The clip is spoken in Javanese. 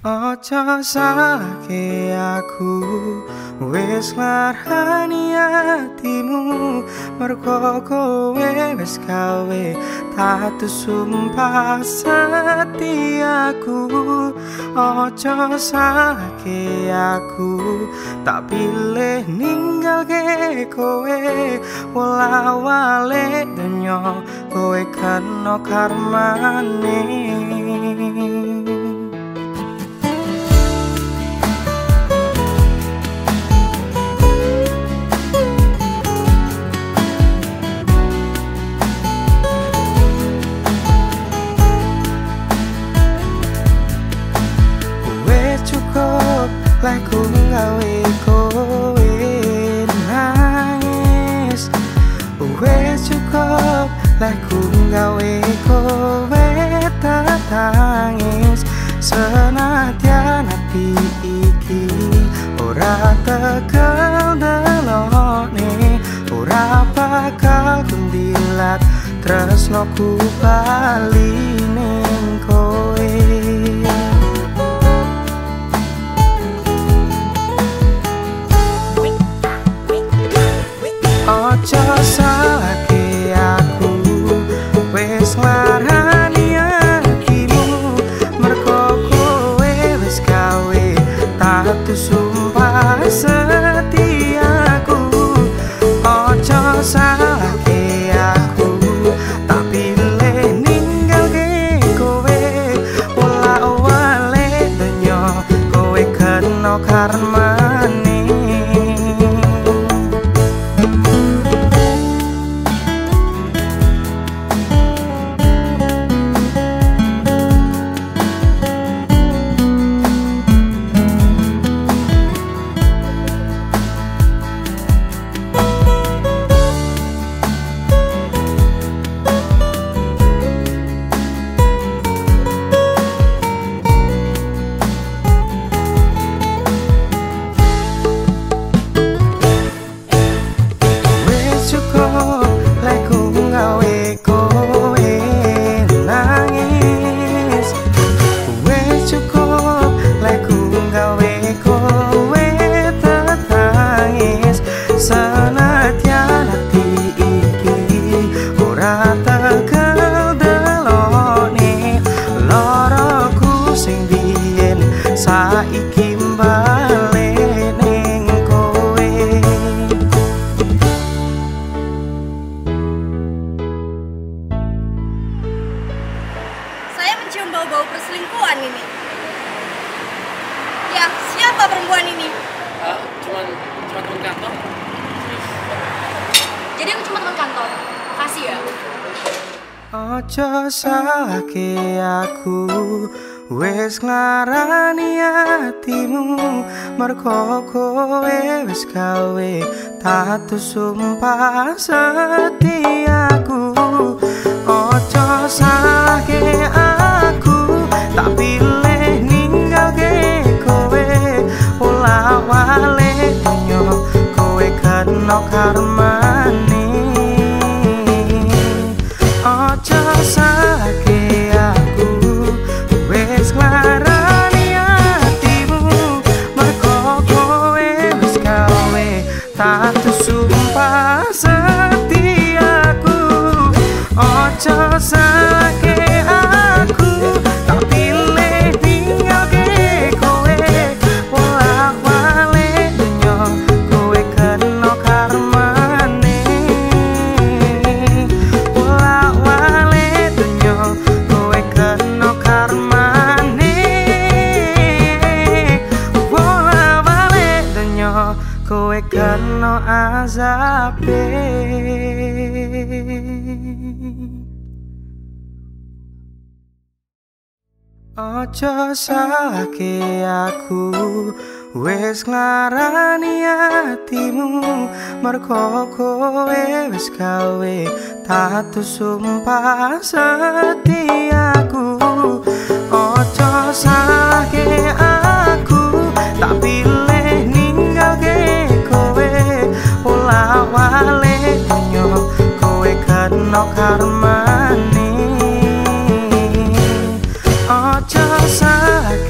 Ojo salahke aku Wis larani hatimu. Mergo kowe wis gawe Tatu sumpah setiaku Ojo salahke aku Tak pilih ninggal ke kowe. Wala wale dunyo Kowe kano karmane lagu ngawe kowe tatangis Senadyan hati iki. Ora tekel delone Ora bakal kundilat Tresno ku bali ning kowe. Ojo salahke Tatu sumpah Ya, siapa perempuan ini? Ah, cuman cuman teman kantor. Jadi aku cuma teman kantor. Kasih ya. Ojo salahke aku Wes nglarani hatimu Merko kowe wis gawe Tatu sumpah setiaku karmane Ojo salahke aku Wes nglarani hatimu. Merko kowe wis gawe Tatu sumpah Kowe kena azabe. Ojo salahke aku Wes nglarani hatimu Merko kowe wis gawe Tatu sumpah setiaku Ojo salahke karmane Ojo salahke